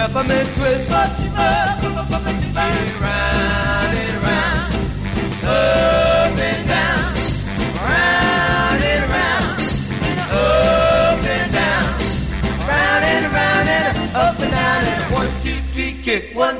peppermint twist. Well, you like it one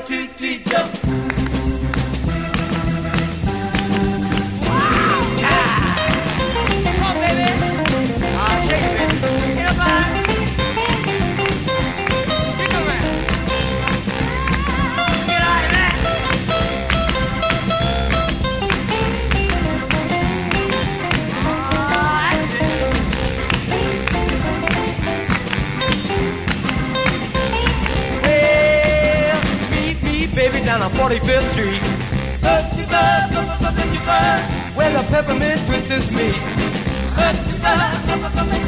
45th Street. 35, 35, where the peppermint twist is me. 35,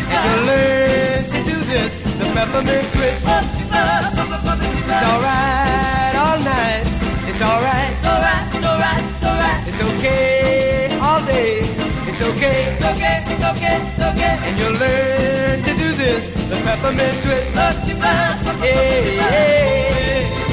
and you learn to do this, the peppermint twist. It's alright all night. It's alright. It's alright, it's alright, it's alright. It's okay all day. It's okay. It's okay, it's okay, it's okay. And you'll learn to do this, the peppermint twist. 35, 35, yeah, yeah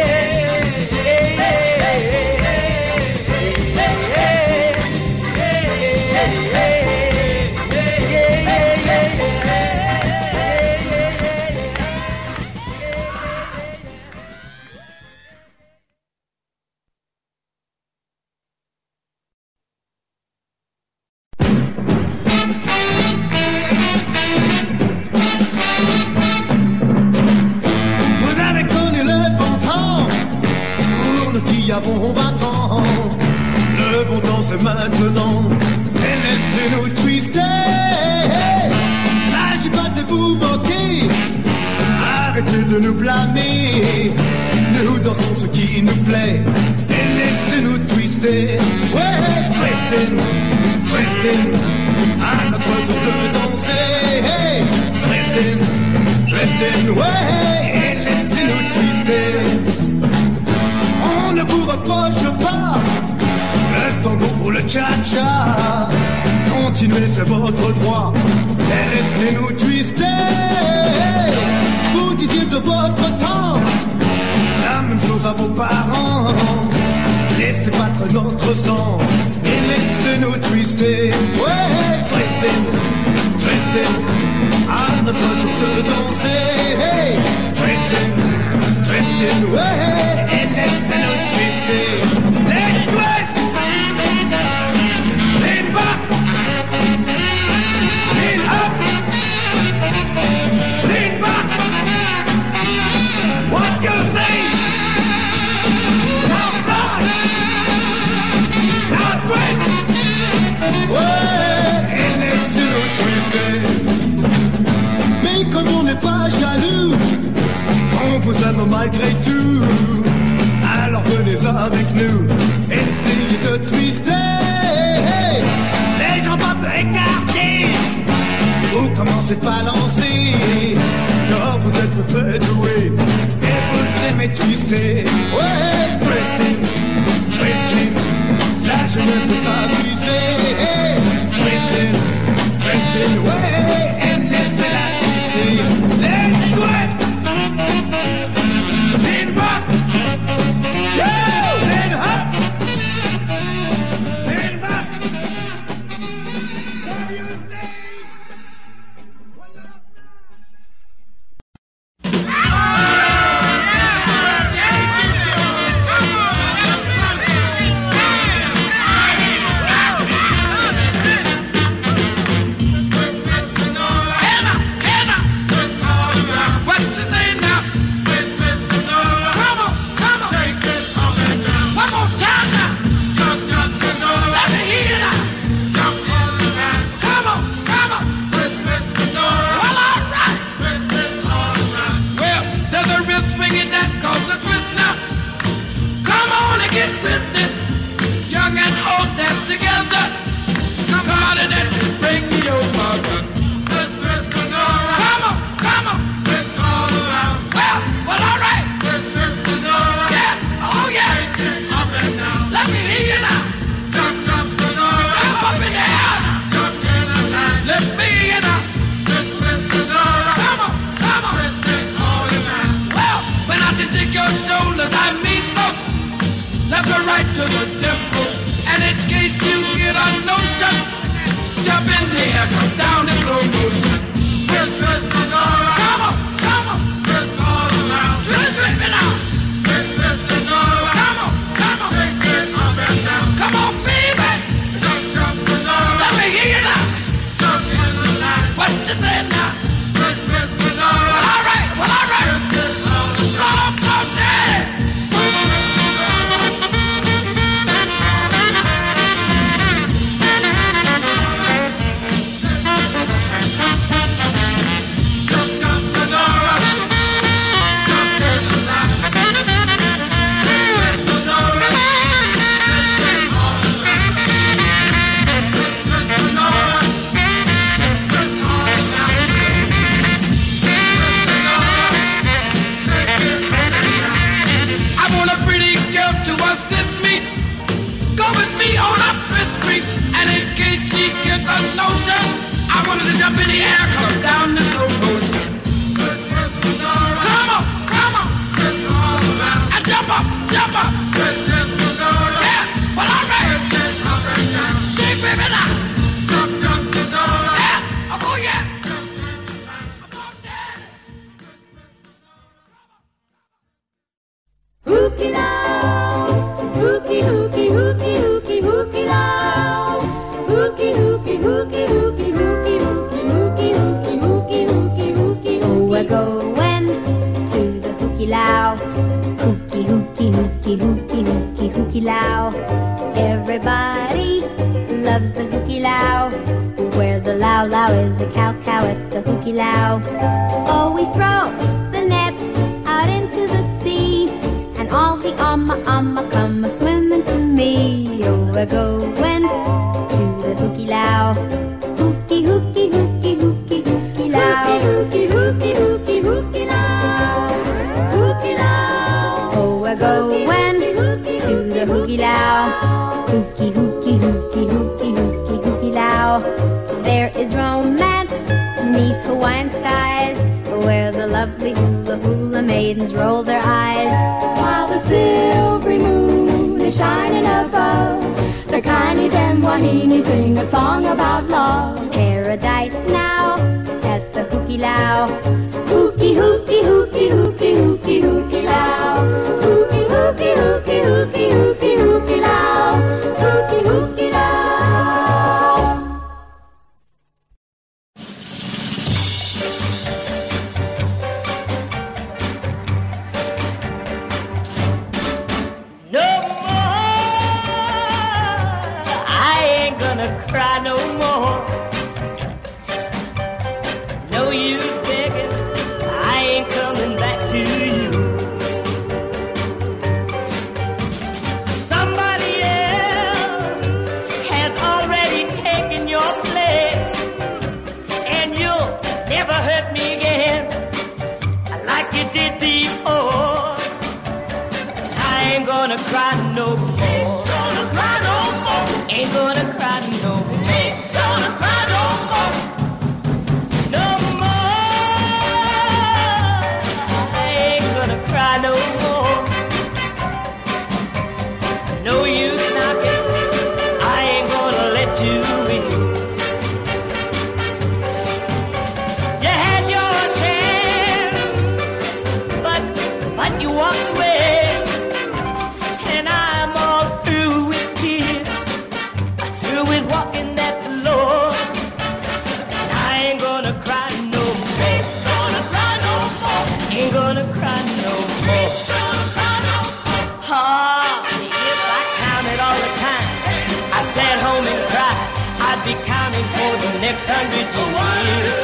blâmer. Nous dansons ce qui nous plaît. Et laissez-nous twister. Ouais, twisting, twisting À notre tour de danser. Hey, twisting, twisting Ouais, et laissez-nous twister. On ne vous reproche pas. Le tango ou le cha-cha. Continuez, c'est votre droit. Et laissez-nous twister. De votre temps la même chose à vos parents. Laissez battre notre sang et laissez-nous twister. Ouais, twisting, twisting. À notre tour de danser. Hey, twisting, twisting. Ouais, et laissez-nous twister. Malgré tout. Alors venez avec nous, essayez de twister. Les jambes un peu écartées, vous commencez de balancer. Car vous êtes très doué et vous aimez twister. Ouais, twisting, twisting. La jeunesse peut s'amuser. Everybody loves the hukilau. Where the laulau is the cow cow at the hukilau. Oh, we throw the net out into the sea, and all the umma umma come a swimming to me. Oh, we're going to the hukilau. Hooky hooky hooky hooky hukilau. Hooky hooky hooky hooky hukilau. Hooky Lao. Oh, we're going hooky hukilau. Hooky hooky hooky hooky hooky hukilau. There is romance neath Hawaiian skies, where the lovely hula hula maidens roll their eyes. While the silvery moon is shining above, the kanes and wahine sing a song about love. Paradise now at the hukilau hooky hooky hooky hooky hooky hukilau. Hooky hooky hooky hooky hooky hukilau. Hooky. ain't gonna cry no more. If I counted all the time I sat home and cried. I'd be counting for the next hundred years.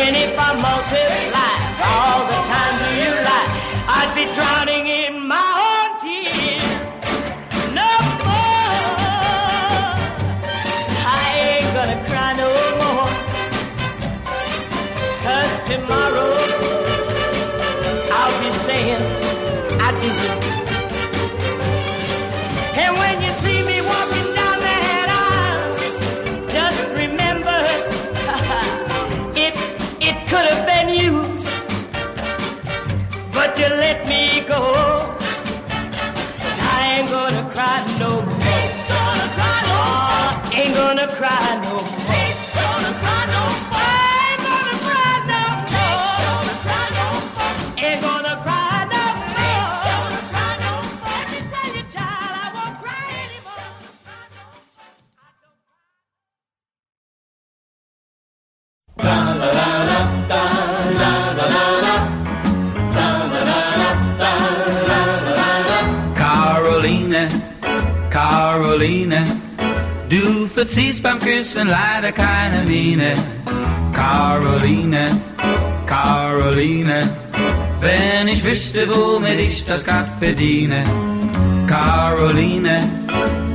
And if I all the times of your life, I'd be drowning in my own tears. No more. I ain't gonna cry no more. Tomorrow. Verziehst beim Küssen leider keine Miene. Caroline, Caroline, wenn ich wüsste, womit ich das grad verdiene. Caroline,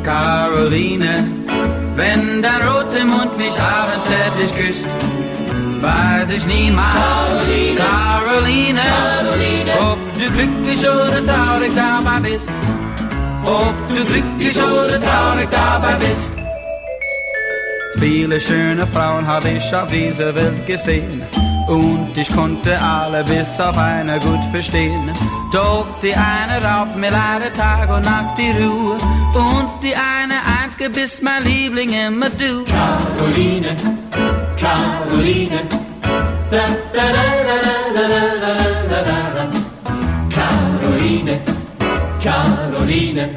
Caroline, wenn dein roter Mund mich abends zärtlich küsst, weiß ich niemals, Caroline, Caroline, Caroline, ob du glücklich oder traurig dabei bist, ob du glücklich oder traurig dabei bist. Viele schöne Frauen habe ich auf dieser Welt gesehen. Und ich konnte alle bis auf eine gut verstehen. Doch die eine raubt mir leider Tag und Nacht die Ruhe. Und die eine einzige bist mein Liebling immer du. Caroline, Caroline. Da, Caroline, Caroline.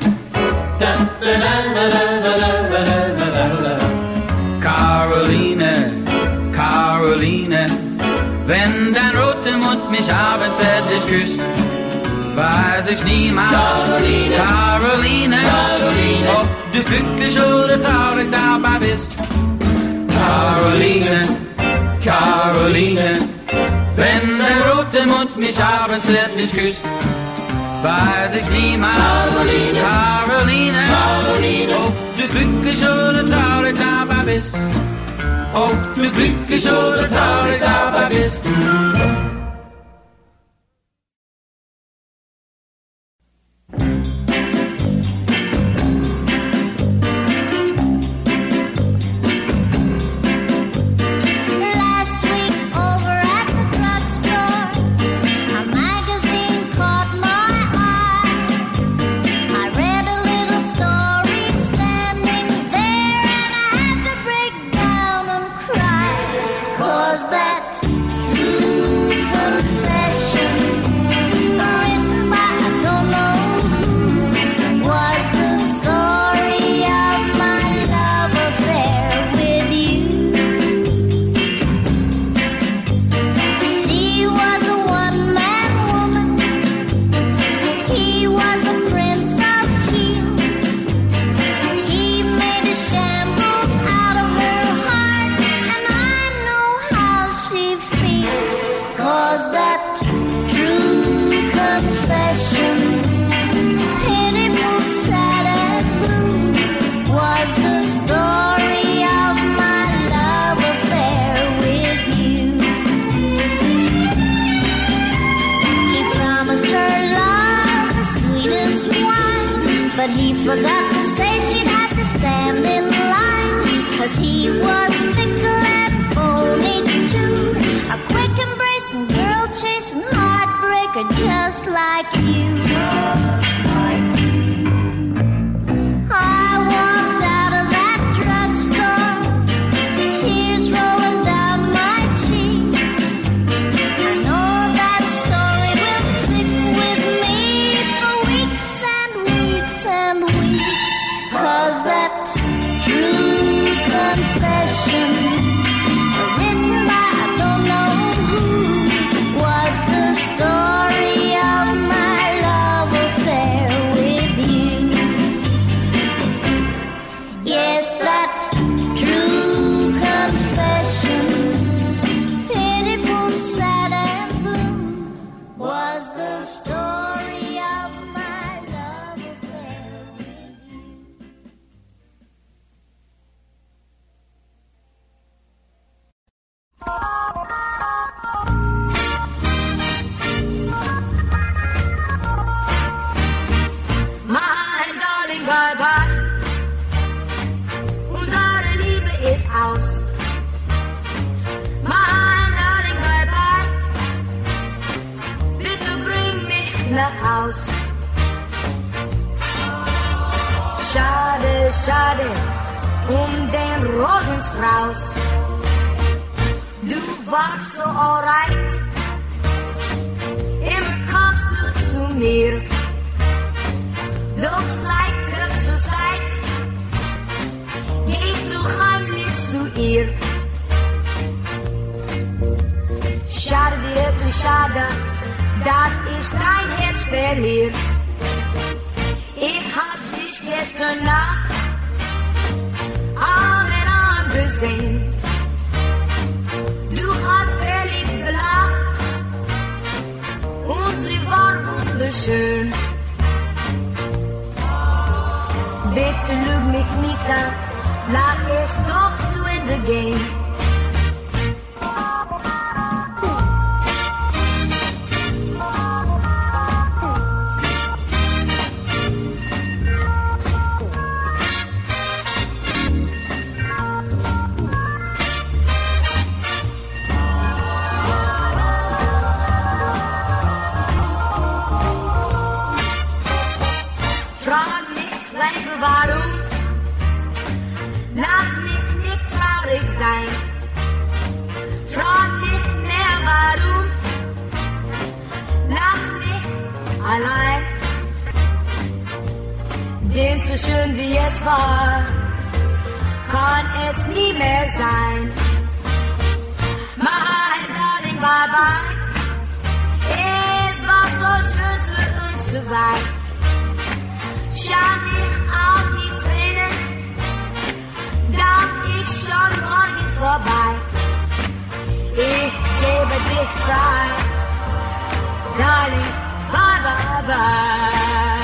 Mich abends zärtlich küsst, weiß ich niemals, Caroline, Caroline, Caroline, ob du glücklich oder traurig dabei bist. Caroline, Caroline, wenn dein roter Mund mich abends zärtlich küsst, weiß ich niemals, Caroline, Caroline, Caroline, ob du glücklich oder traurig dabei bist. Ob du glücklich oder traurig dabei bist. Forgot to say she'd have to stand in line. Cause he was fickle and phony too. A quick embracing, girl chasing heartbreaker just like you. And weeks. 'Cause that true confession, Denn so schön wie es war, kann es nie mehr sein. My darling, bye bye. Es war so schön für uns zu weit. Schau nicht auf die Tränen, darf ich schon morgen vorbei. Ich gebe dich frei, darling, bye bye bye.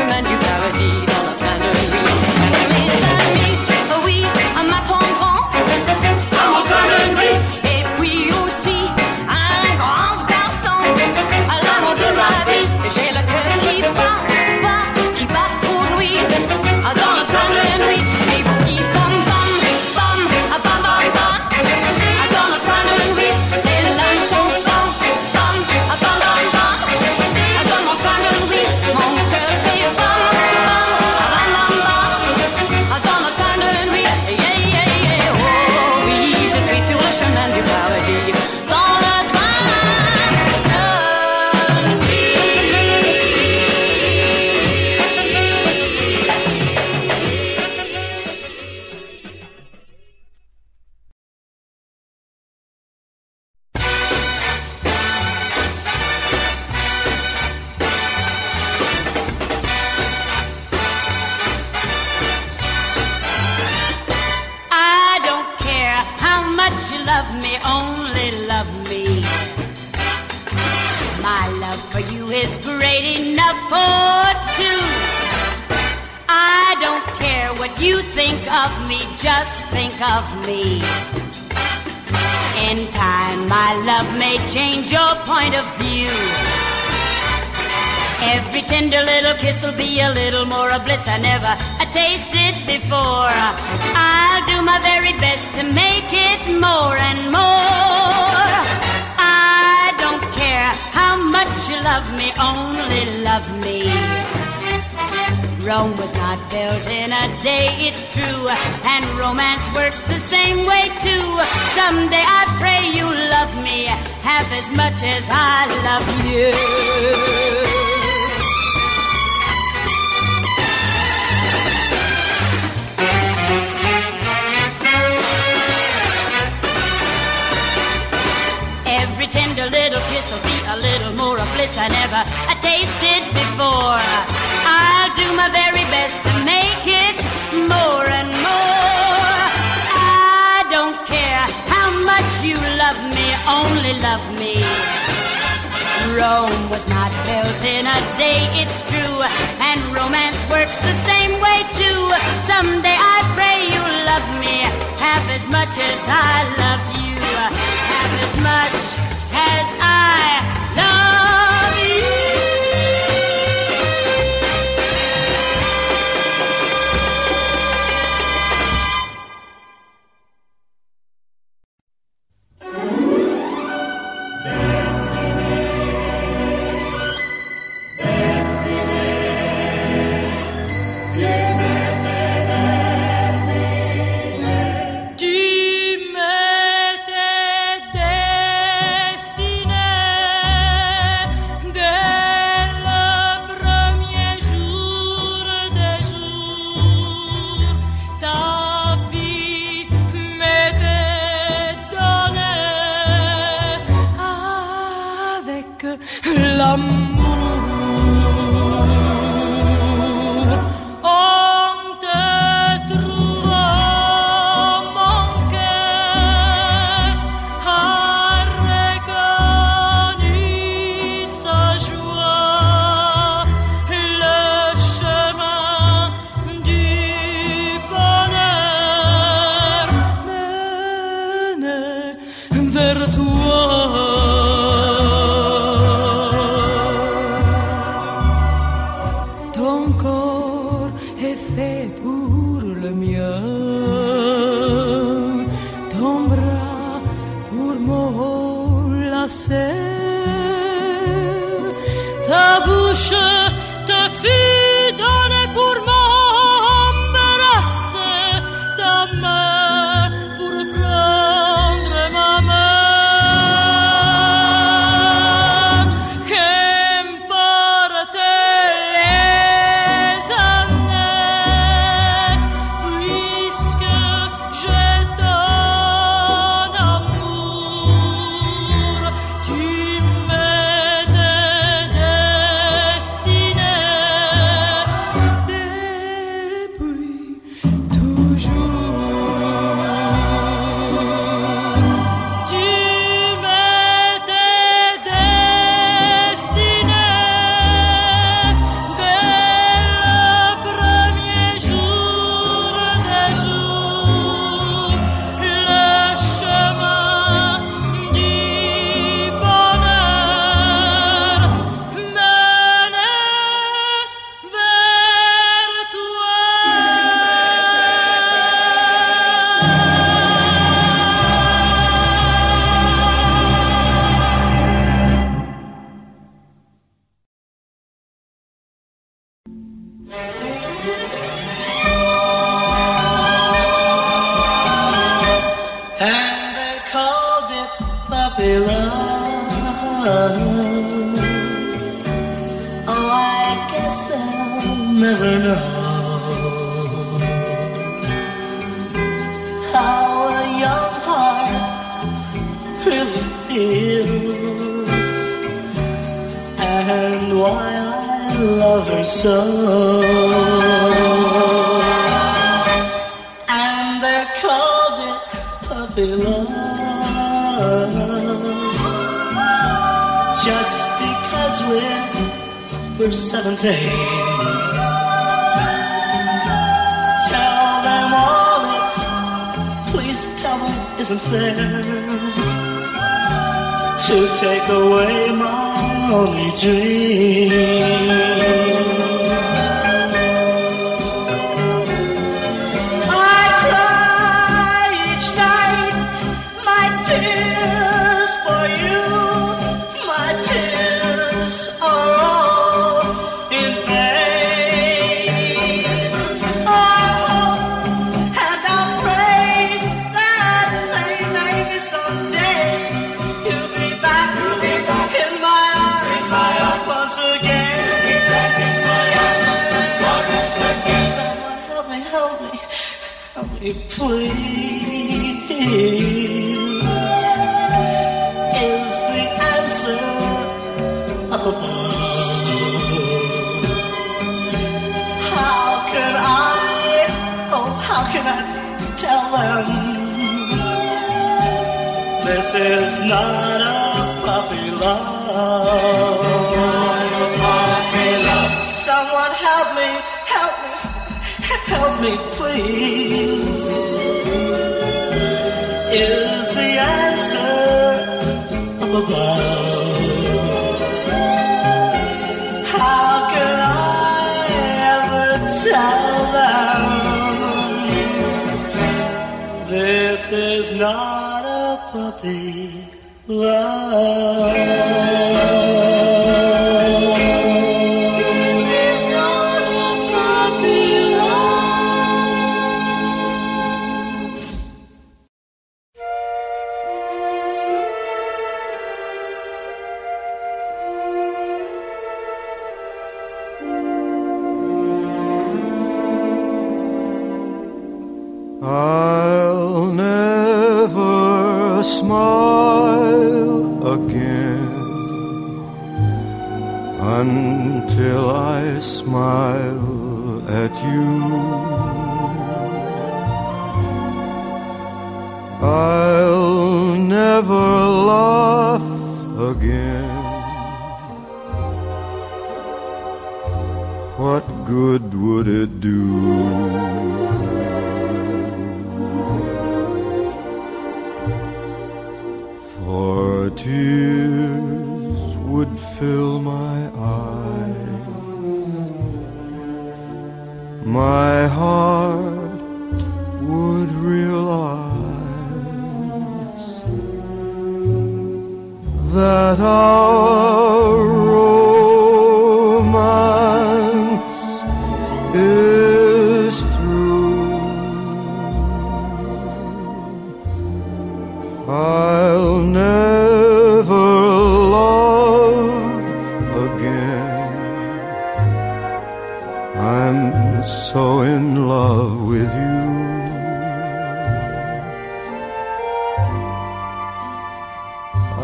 instrument you parodied. Rome was not built in a day, it's true. And romance works the same way, too. Someday I pray you'll love me half as much as I love you. Half as much as I This is not a puppy love. love. Someone help me, help me, help me, please. Is the answer above? love.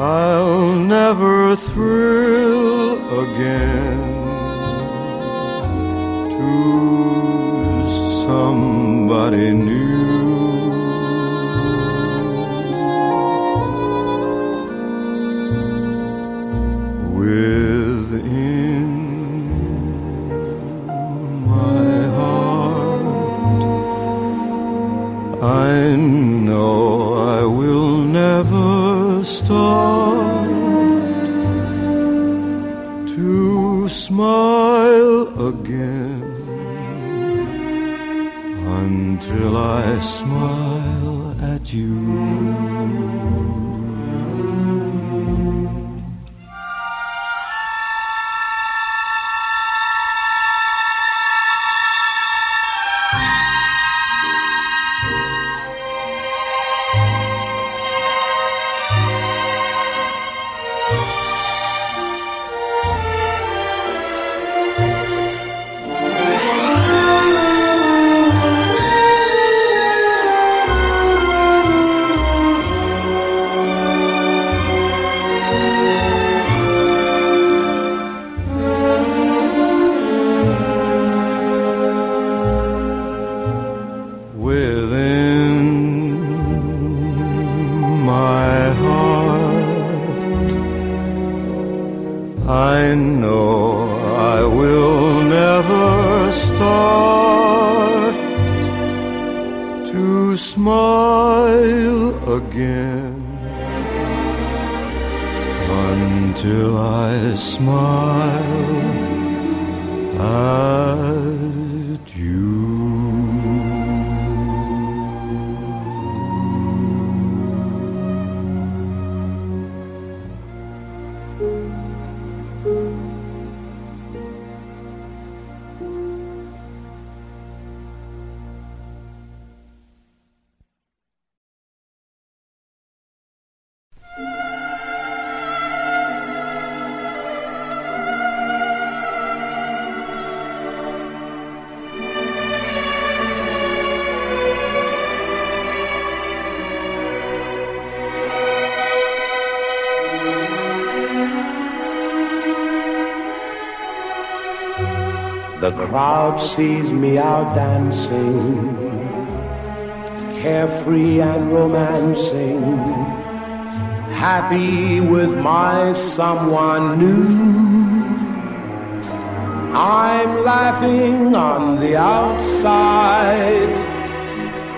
I'll never thrill again to somebody new. I smile at you. The crowd sees me out dancing, carefree and romancing, happy with my someone new. I'm laughing on the outside,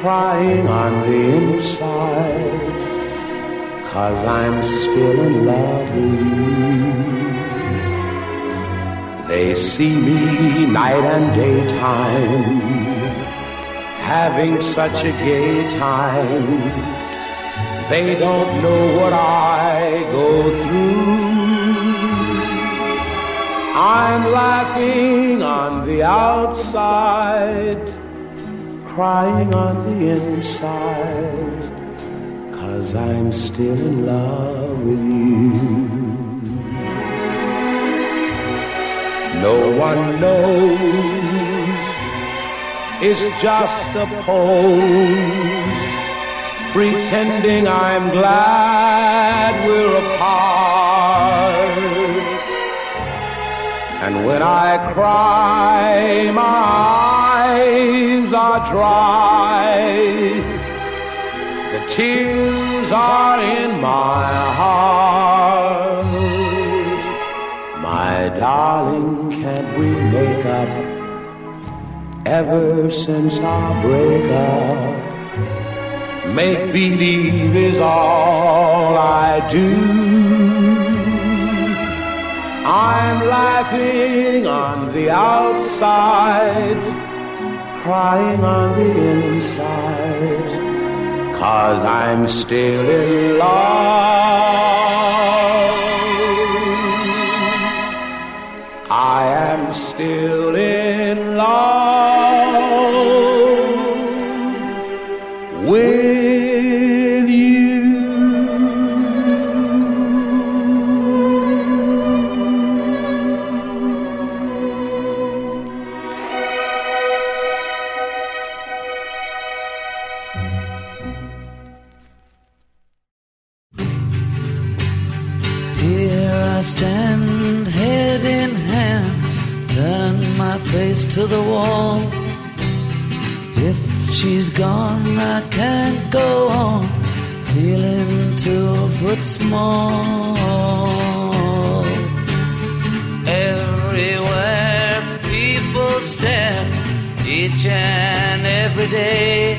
crying on the inside, cause I'm still in love with you. They see me night and daytime, having such a gay time. They don't know what I go through. I'm laughing on the outside, crying on the inside, cause I'm still in love with you. No one knows. It's just a pose, pretending I'm glad we're apart. And when I cry, my eyes are dry. The tears are in my heart. My darling, up? Ever since our breakup, Make believe is all I do. I'm laughing on the outside, crying on the inside, cause I'm still in love. I still in small. Everywhere people stare, each and every day.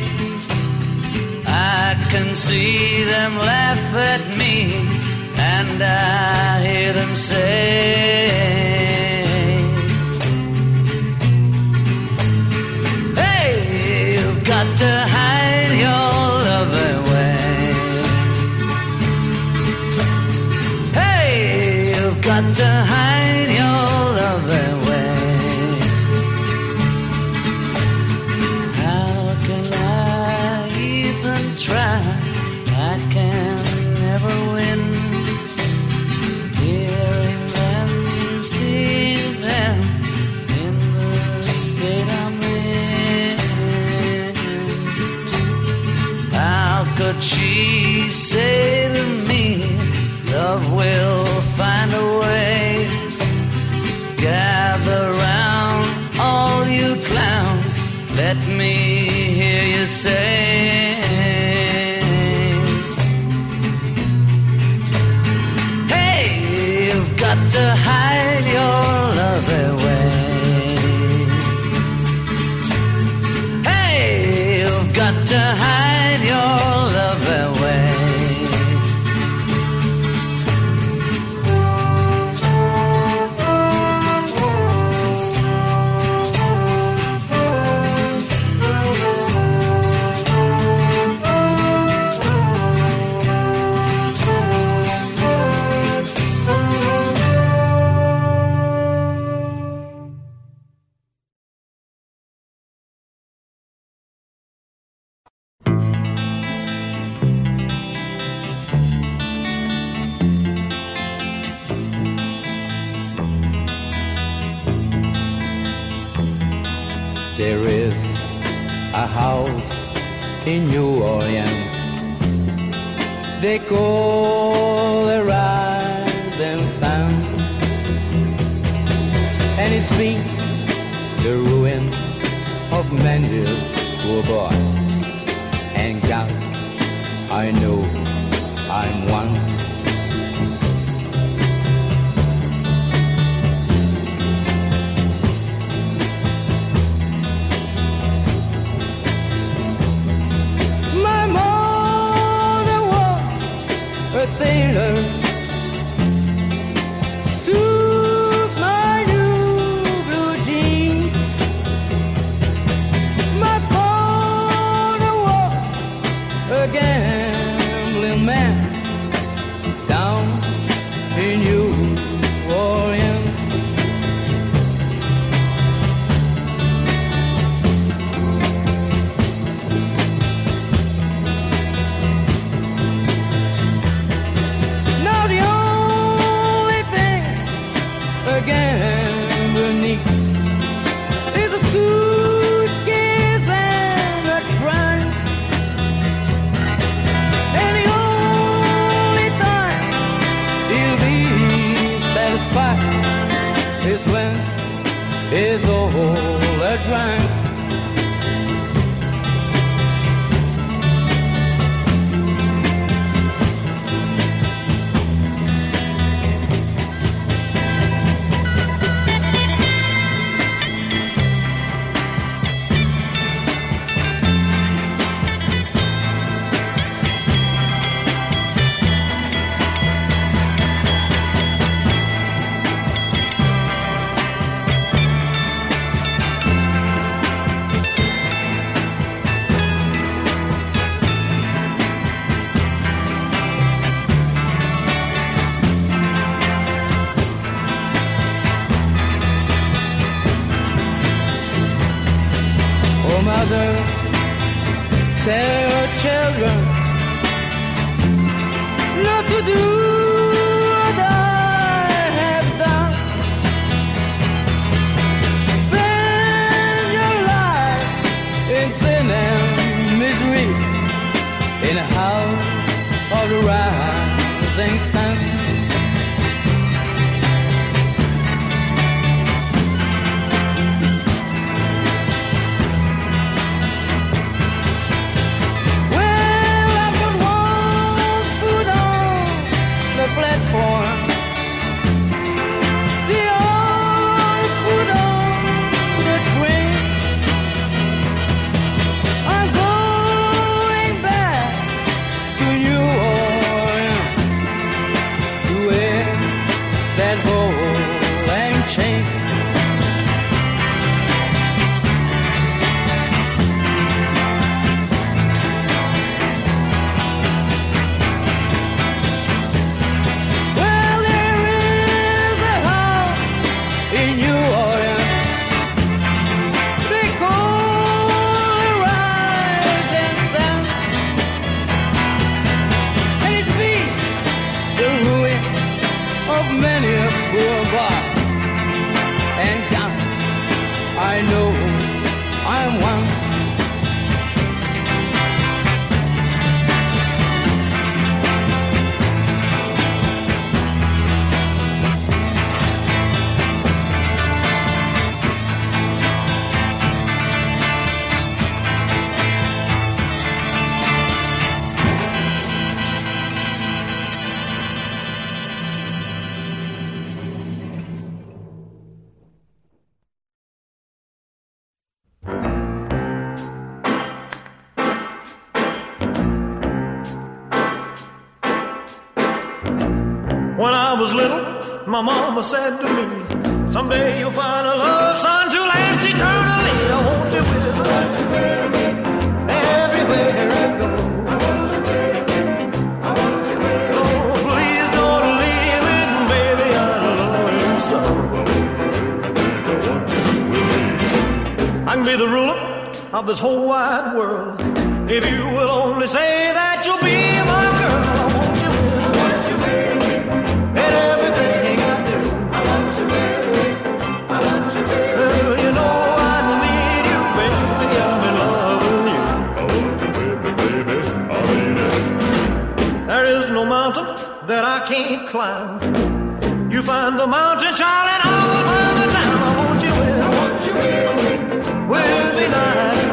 I can see them laugh at me, and I hear them say, in New Orleans. They call the rising sun. And it's been the ruin of many poor boy. And God, I know I'm one. Sailor. Tell her children be the ruler of this whole wide world. If you will only say that you'll be my girl, I want you want you me. In everything I do. I want you me. I want you me. Well, you know I need you, baby. I'm in love with you. I want you me, baby. I it. There is no mountain that I can't climb. You find the mountain, Charlie, and I will find the time. I want you me. I want you with me. be me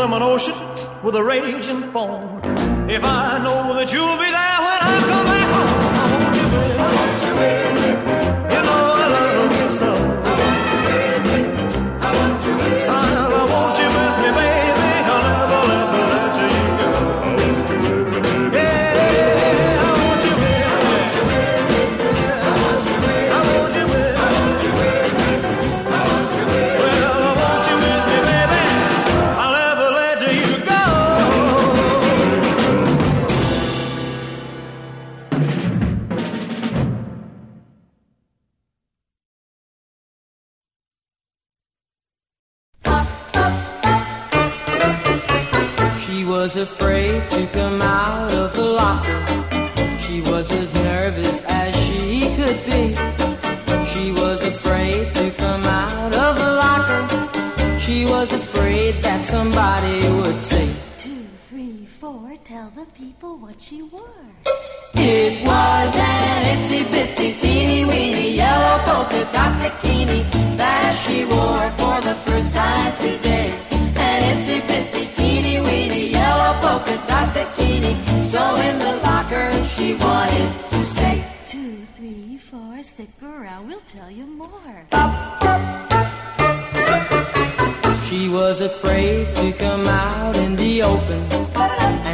swim an ocean with a raging foam. If I know that you'll be there when I come back home, I want you me. I want you with what she wore. It was an itsy bitsy teeny weeny yellow polka dot bikini that she wore for the first time today. An itsy bitsy teeny weeny yellow polka dot bikini. So in the locker she wanted to stay. Two, three, four, stick around, we'll tell you more. She was afraid to come out in the open,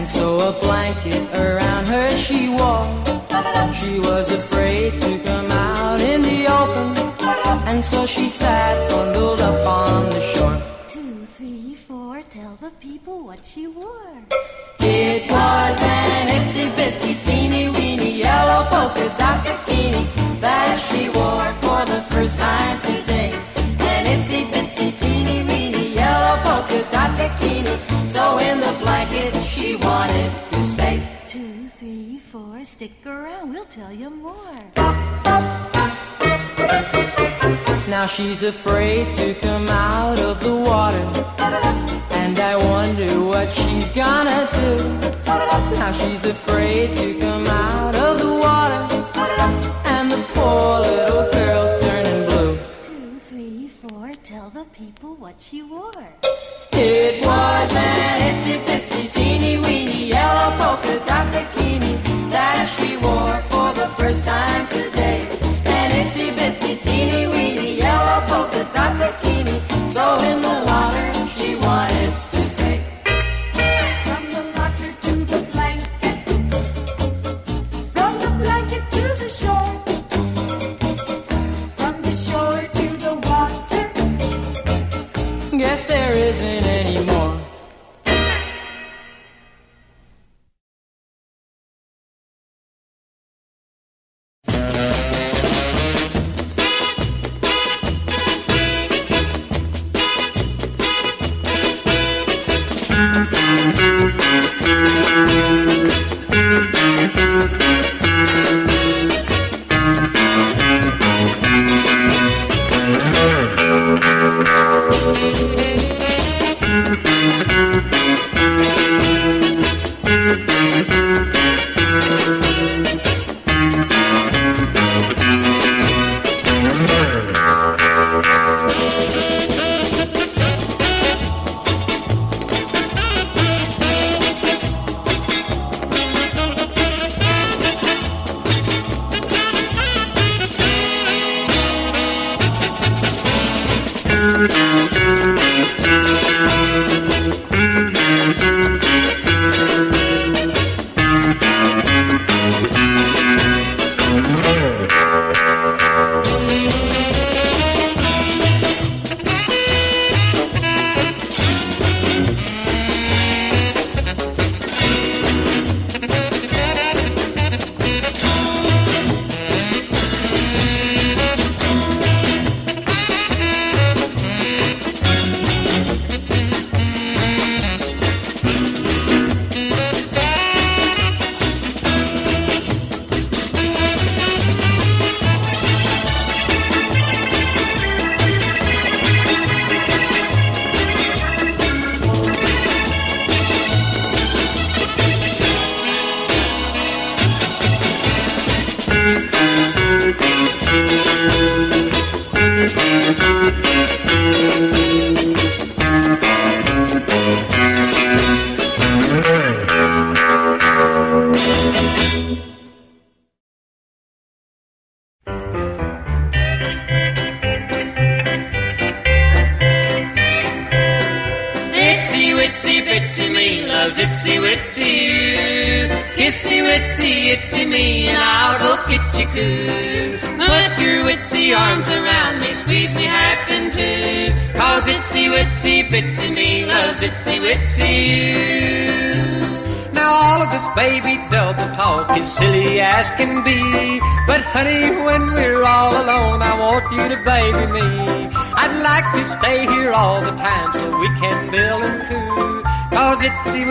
and so a blanket around her she wore. She was afraid to come out in the open, and so she sat bundled up on the shore. Two, three, four, tell the people what she wore. It was an itsy bitsy teeny weeny yellow polka dot bikini that she wore for the first time So in the blanket she wanted to stay. Two, three, four, stick around, we'll tell you more. Now she's afraid to come out of the water. And I wonder what she's gonna do. Now she's afraid to come out of the water. And the poor little girl's people what she wore. It was an itsy bitsy teeny weeny yellow polka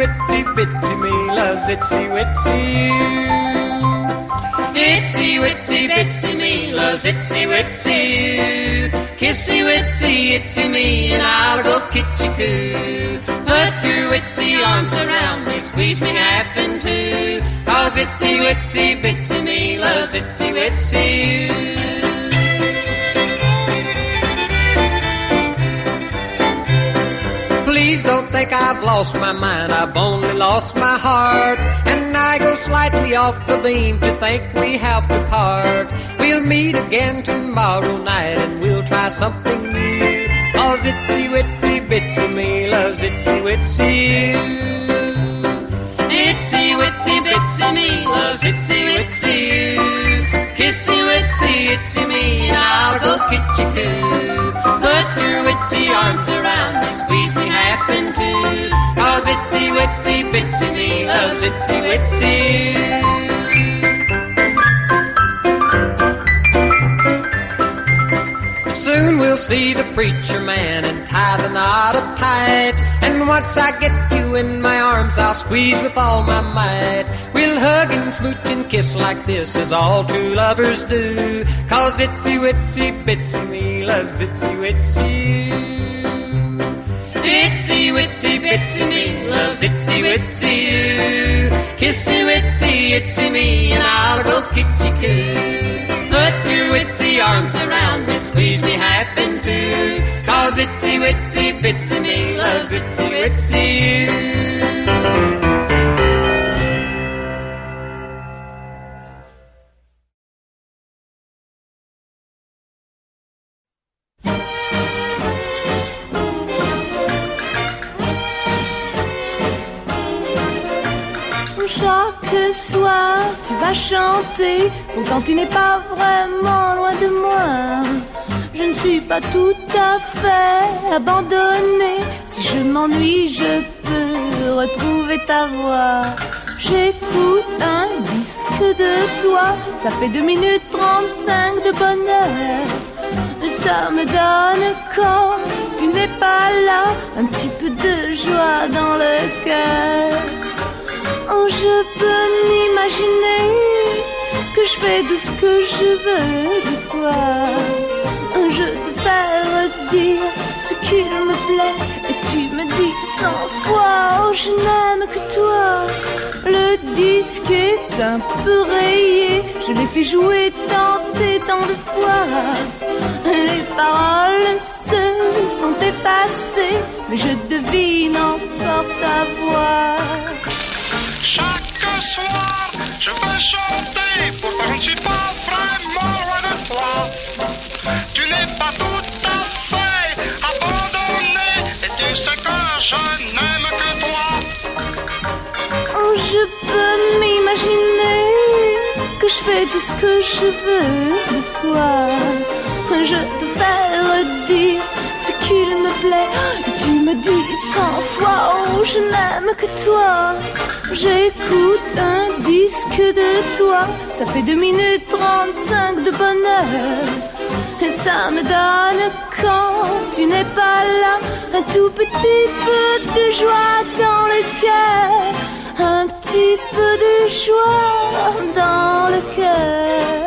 itsy bitsy me loves itsy witsy you. Itsy witsy bitsy me loves itsy witsy. Kissy witsy itsy me and I'll go kitchy coo. Put your witsy arms around me, squeeze me half in two. Cause itsy witsy bitsy me loves itsy witsy think I've lost my mind, I've only lost my heart. And I go slightly off the beam to think we have to part. We'll meet again tomorrow night and we'll try something new. Cause itsy witsy bitsy me loves itsy witsy you. Itsy witsy bitsy me loves itsy witsy you. Kissy witsy itsy me and I'll go kitchy coo. Put your witsy arms around me, squeeze Cause itsy witsy bitsy me loves itsy witsy. Soon we'll see the preacher man and tie the knot up tight. And once I get you in my arms, I'll squeeze with all my might. We'll hug and smooch and kiss like this, as all true lovers do. Cause itsy witsy bitsy me loves itsy witsy. Itsy witsy bitsy me loves itsy witsy you. Kissy witsy itsy me and I'll go kitchy coo. Put your witsy arms around me, squeeze me half in two. Cause itsy witsy bitsy me loves itsy witsy you. Soir, tu vas chanter, pourtant tu n'es pas vraiment loin de moi. Je ne suis pas tout à fait abandonnée. Si je m'ennuie, je peux retrouver ta voix. J'écoute un disque de toi, ça fait 2 minutes 35 de bonheur. Ça me donne quand tu n'es pas là, un petit peu de joie dans le cœur. Oh, je peux m'imaginer que je fais tout ce que je veux de toi. Je te fais dire ce qu'il me plaît et tu me dis cent fois oh je n'aime que toi. Le disque est un peu rayé, je l'ai fait jouer tant et tant de fois. Les paroles se sont effacées, mais je devine encore ta voix. Chaque soir, je veux chanter, pourtant je ne suis pas vraiment loin de toi. Tu n'es pas tout à fait abandonné, et tu sais que je n'aime que toi. Oh, je peux m'imaginer que je fais tout ce que je veux de toi. Je te fais redire tu me dis cent fois, oh, je n'aime que toi. J'écoute un disque de toi. Ça fait 2 minutes 35 de bonheur. Et ça me donne quand tu n'es pas là un tout petit peu de joie dans le cœur. Un petit peu de joie dans le cœur.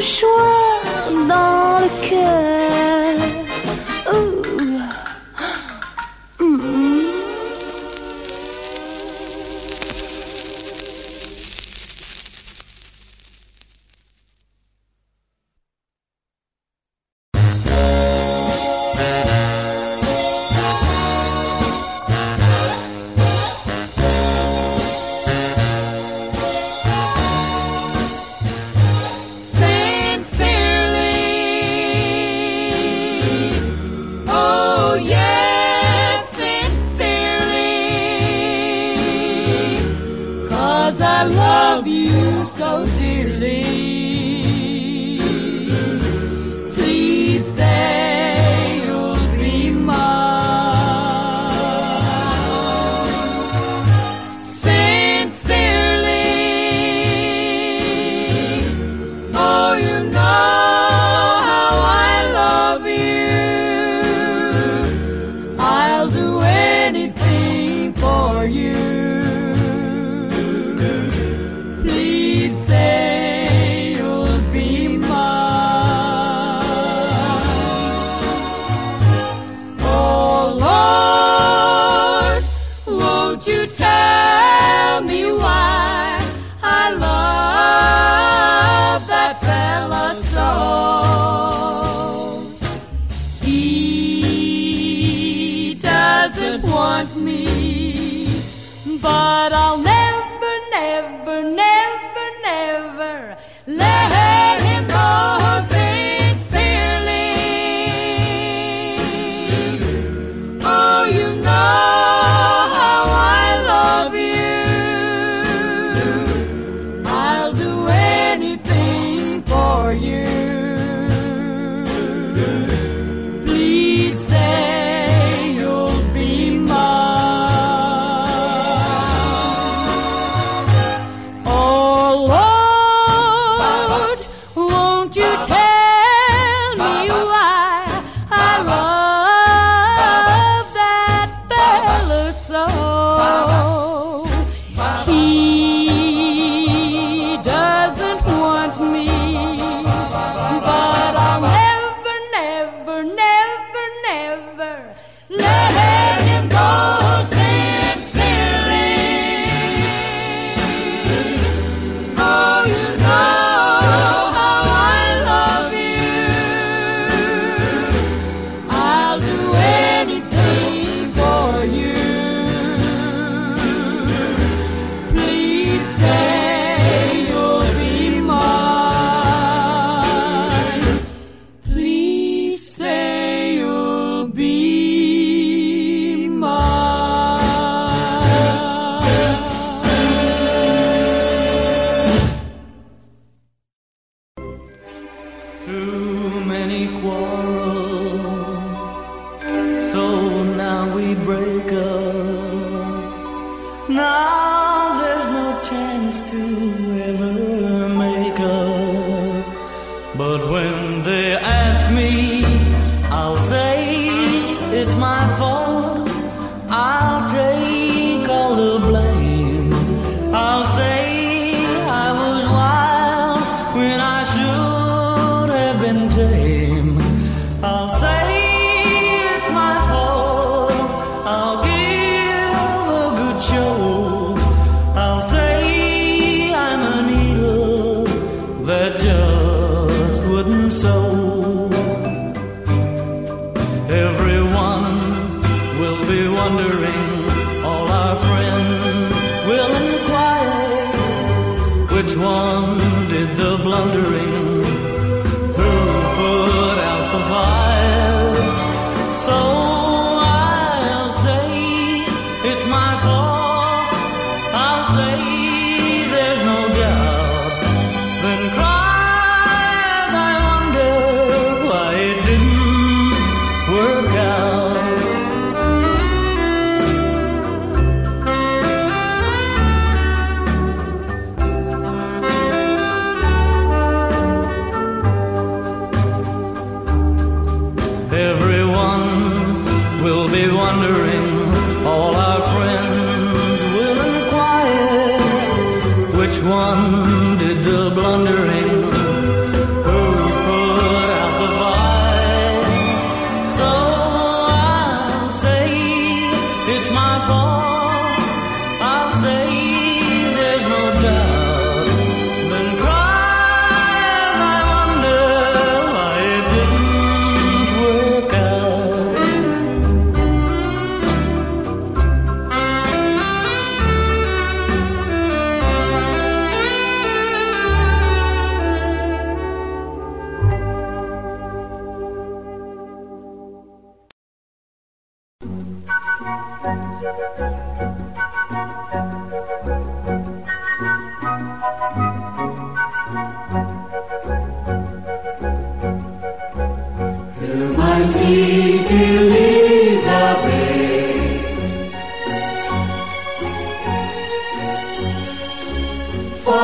Joie dans le cœur.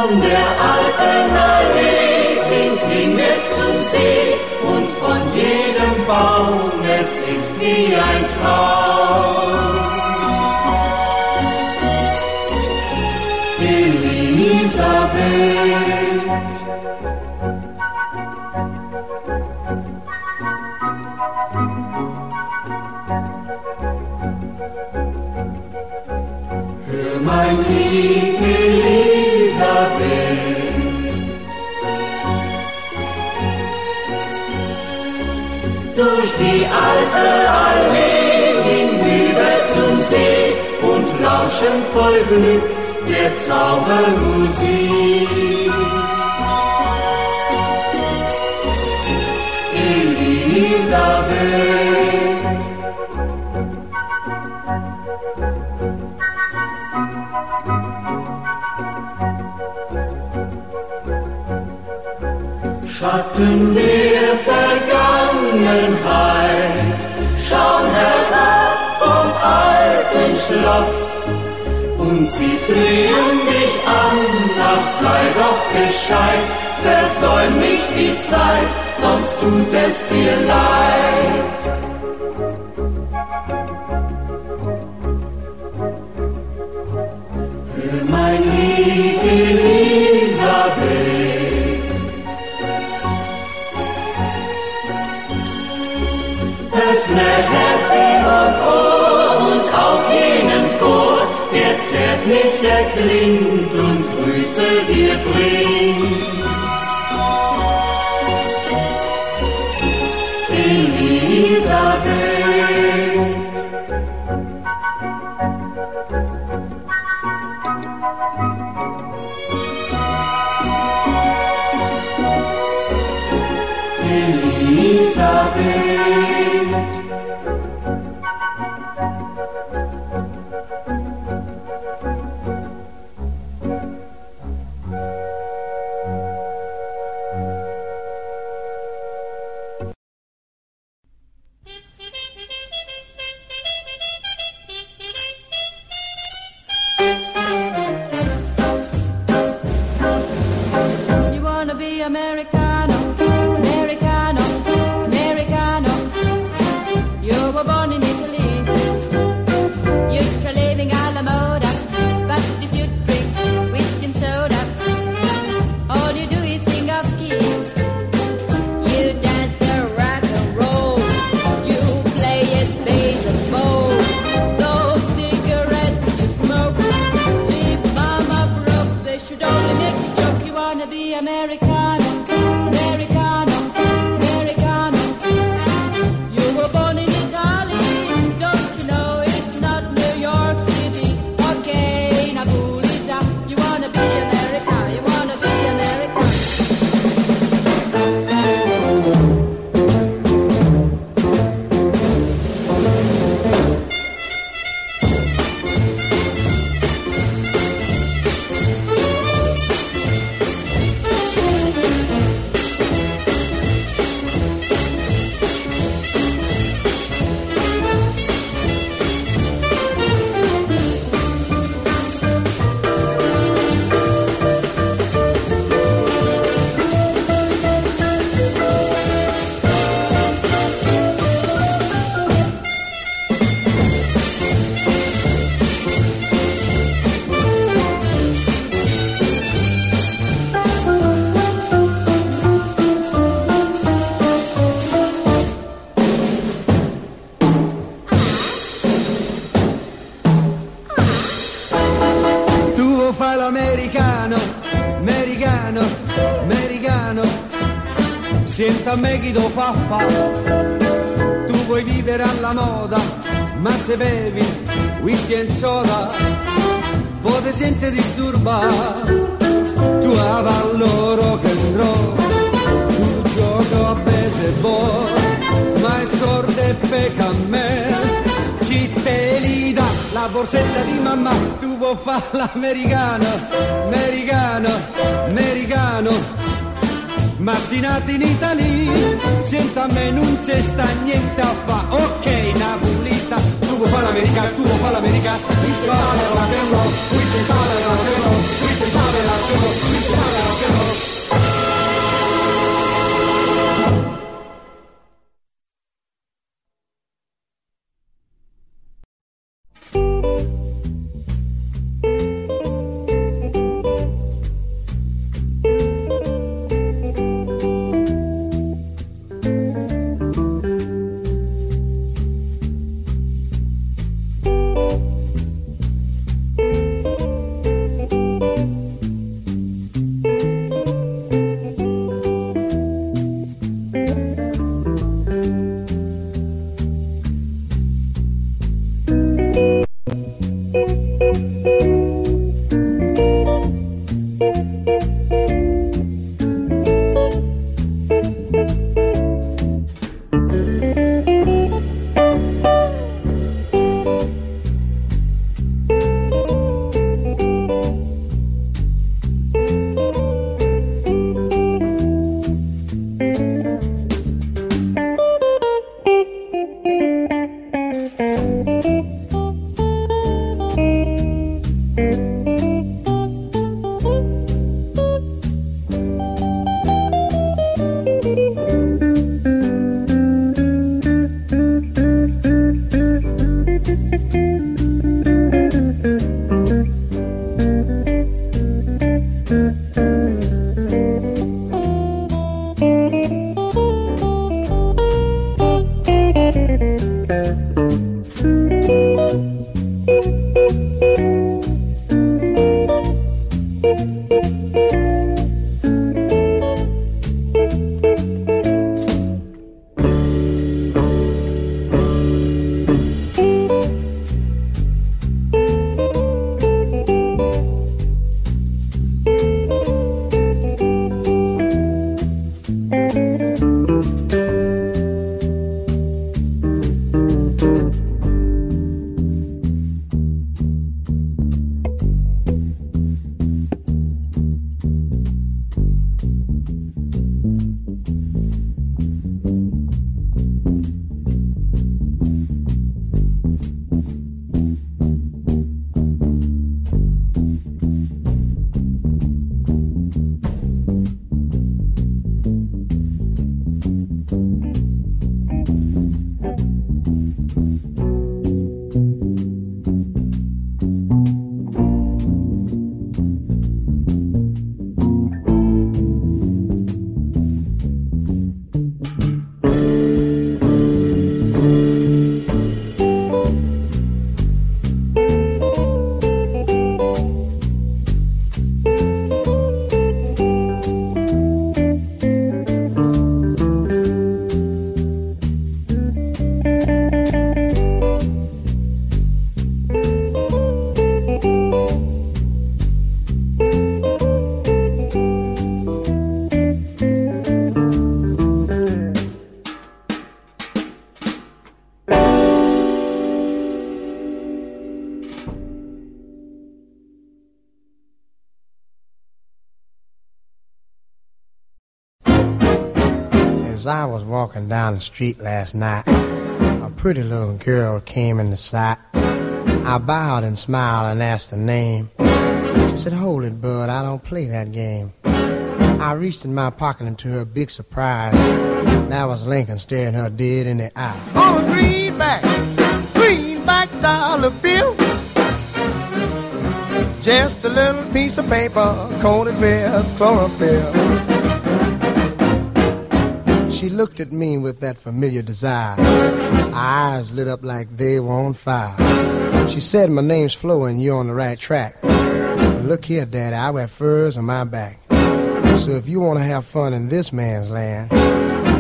Von der alten Allee klingt hin es zum See und von jedem Baum es ist wie ein Traum. Elisabeth alte Allee hinüber zum See und lauschen voll Glück der Zaubermusik. Elisabeth. Schatten der Vergangenheit schauen herab vom alten Schloss und sie flehen dich an, ach sei doch gescheit, versäum nicht die Zeit, sonst tut es dir leid. Der zärtlicher klingt und Grüße dir bringt. Elisabeth. Elisabeth. Me chi lo fa fa. Tu vuoi vivere alla moda, ma se bevi whisky e soda, poi ti senti disturbare. Tu avallo rock and roll, tu gioco a baseball, ma è sordo e pecca a me. Chi te li dà la borsetta di mamma, tu vuoi fare l'americano, americano, americano. Ma si nati in Italia, senta a me non c'è sta niente a fa. Ok, Napolita, tu vuoi fare l'americano, tu vuoi fare l'americano. Qui si parla roll, qui si parla roll, qui si parla roll, qui si parla rock As I was walking down the street last night, a pretty little girl came into sight. I bowed and smiled and asked her name. She said, Hold it, bud, I don't play that game. I reached in my pocket and to her big surprise, that was Lincoln staring her dead in the eye. On a greenback, greenback dollar bill. Just a little piece of paper coated with chlorophyll. She looked at me with that familiar desire. Her eyes lit up like they were on fire. She said, My name's Flo and you're on the right track. But look here, Daddy, I wear furs on my back. So if you want to have fun in this man's land,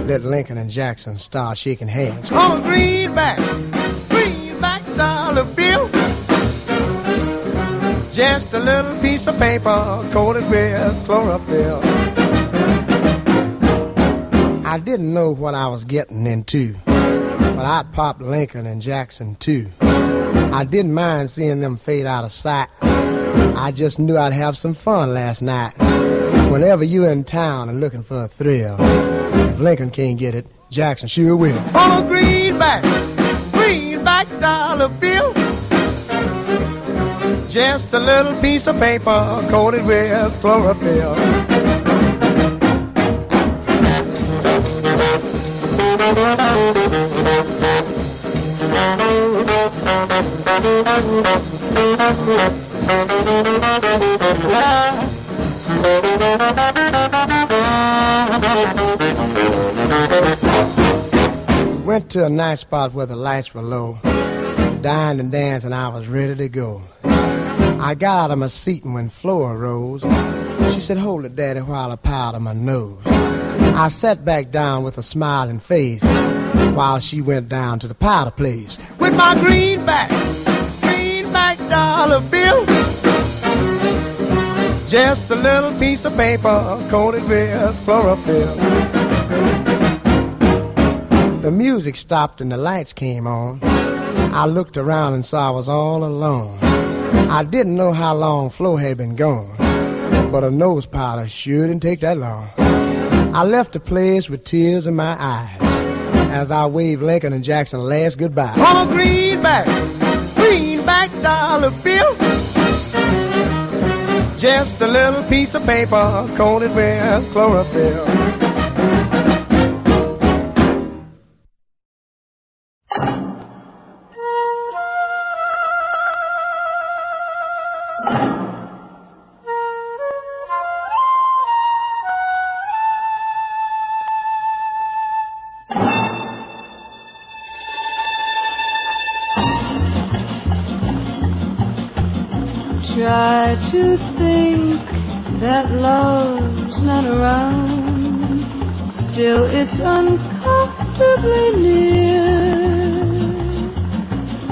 let Lincoln and Jackson start shaking hands. On a greenback, greenback dollar bill. Just a little piece of paper coated with chlorophyll. I didn't know what I was getting into, but I'd pop Lincoln and Jackson too. I didn't mind seeing them fade out of sight. I just knew I'd have some fun last night. Whenever you're in town and looking for a thrill, if Lincoln can't get it, Jackson sure will. On a greenback, greenback dollar bill. Just a little piece of paper coated with chlorophyll. Went to a nice spot where the lights were low. Dined and danced, and I was ready to go. I got out of my seat, and when Flo arose, she said, Hold it, Daddy, while I powder my nose. I sat back down with a smiling face while she went down to the powder place. With my greenback, greenback dollar bill. Just a little piece of paper coated with chlorophyll. The music stopped and the lights came on. I looked around and saw I was all alone. I didn't know how long Flo had been gone, but a nose powder sure didn't take that long. I left the place with tears in my eyes as I waved Lincoln and Jackson last goodbye. On a greenback, greenback dollar bill. Just a little piece of paper coated with chlorophyll. To think that love's not around. Still, it's uncomfortably near.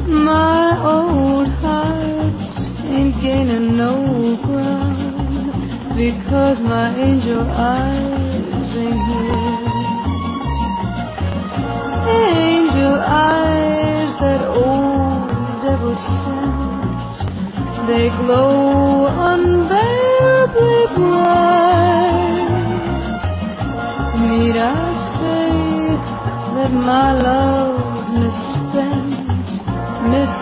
My old heart ain't gaining no ground because my angel eyes ain't here. Angel eyes that old devil. They glow unbearably bright. Need I say that my love's misspent, misspent